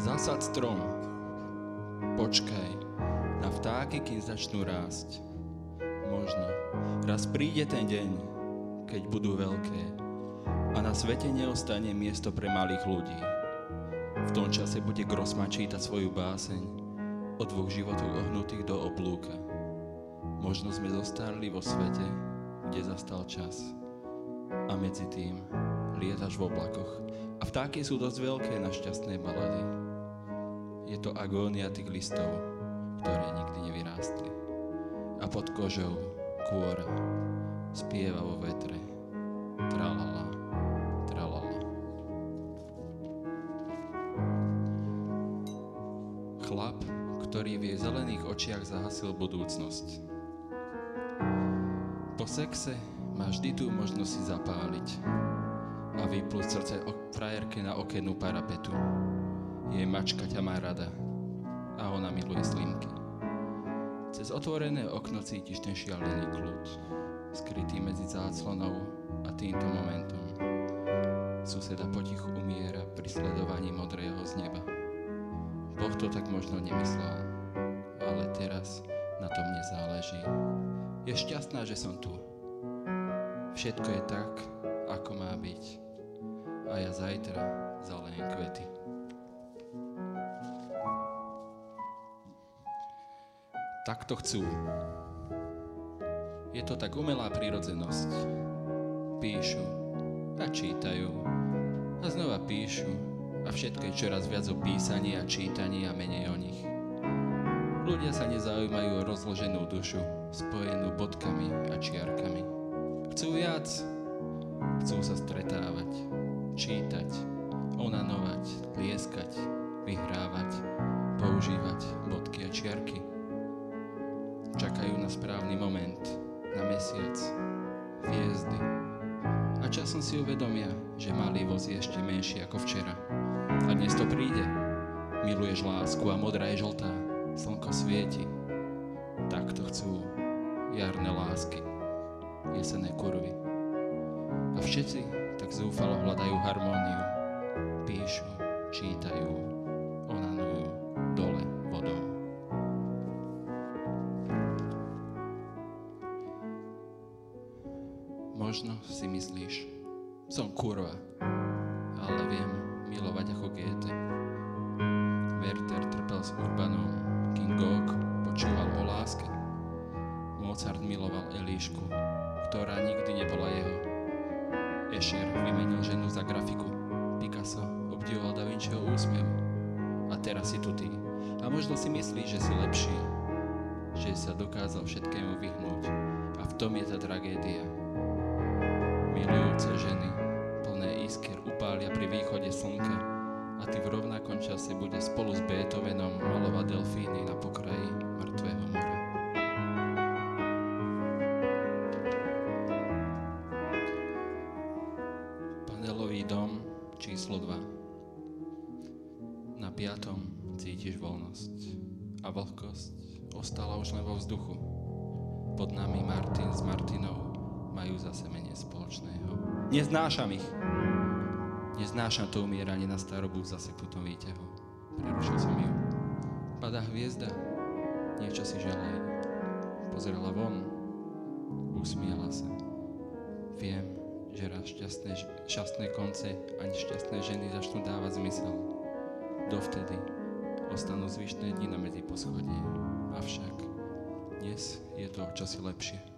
Zasad strom. Počkaj na vtáky, kým začnú rásť. Možno raz príde ten deň, keď budú veľké a na svete neostane miesto pre malých ľudí. V tom čase bude Grossman čítať svoju báseň o dvoch životoch ohnutých do oblúka. Možno sme zostarli vo svete, kde zastal čas. A medzi tým lietaš v oblakoch a vtáky sú dosť veľké na šťastné balady. Je to agónia tých listov, ktoré nikdy nevyrástli. A pod kožou kôra spieva vo vetre. Tralala, tralala. Chlap, ktorý v jej zelených očiach zahasil budúcnosť. Po sexe má vždy tú možnosť si zapáliť a vyplúť srdce frajerke na okenu parapetu. Jej mačka ťa má rada a ona miluje slimky. Cez otvorené okno cítiš ten šialený kľud, skrytý medzi záclonou a týmto momentom. Suseda potichu umiera pri sledovaní modrého z neba. Boh to tak možno nemyslel, ale teraz na tom nezáleží. Je šťastná, že som tu. Všetko je tak, ako má byť. A ja zajtra zalejem kvety. Takto chcú. Je to tak umelá prírodzenosť. Píšu a čítajú a znova píšu a všetko je čoraz viac o písaní a čítaní a menej o nich. Ľudia sa nezaujímajú o rozloženú dušu, spojenú bodkami a čiarkami. Chcú viac. Chcú sa stretávať, čítať, onanovať, lieskať, vyhrávať, používať bodky a čiarky čakajú na správny moment, na mesiac, hviezdy. A časom si uvedomia, že malý voz je ešte menší ako včera. A dnes to príde. Miluješ lásku a modrá je žltá. Slnko svieti. Tak to chcú jarné lásky, jesené kurvy. A všetci tak zúfalo hľadajú harmóniu. Možno si myslíš, som kurva, ale viem milovať ako GT. Werther trpel s Urbanom, King Gogh počúval o láske. Mozart miloval Elíšku, ktorá nikdy nebola jeho. Escher vymenil ženu za grafiku. Picasso obdivoval Da Vinciho úsmev. A teraz si tu ty. A možno si myslíš, že si lepší, že sa dokázal všetkému vyhnúť. A v tom je tá tragédia milujúce ženy, plné iskier upália pri východe slnka a ty v rovnakom čase bude spolu s Beethovenom malovať delfíny na pokraji mŕtvého mora. Panelový dom číslo 2 Na piatom cítiš voľnosť a vlhkosť ostala už len vo vzduchu. Pod nami Martin s Martinou majú zase menej spoločného. Neznášam ich. Neznášam to umieranie na starobu zase potom výťahu. Prerušil som ju. Padá hviezda. Niečo si želaj. Pozerala von. Usmiala sa. Viem, že raz šťastné, šťastné konce ani šťastné ženy začnú dávať zmysel. Dovtedy ostanú zvyšné dni na medzi poschodie. Avšak dnes je to čosi lepšie.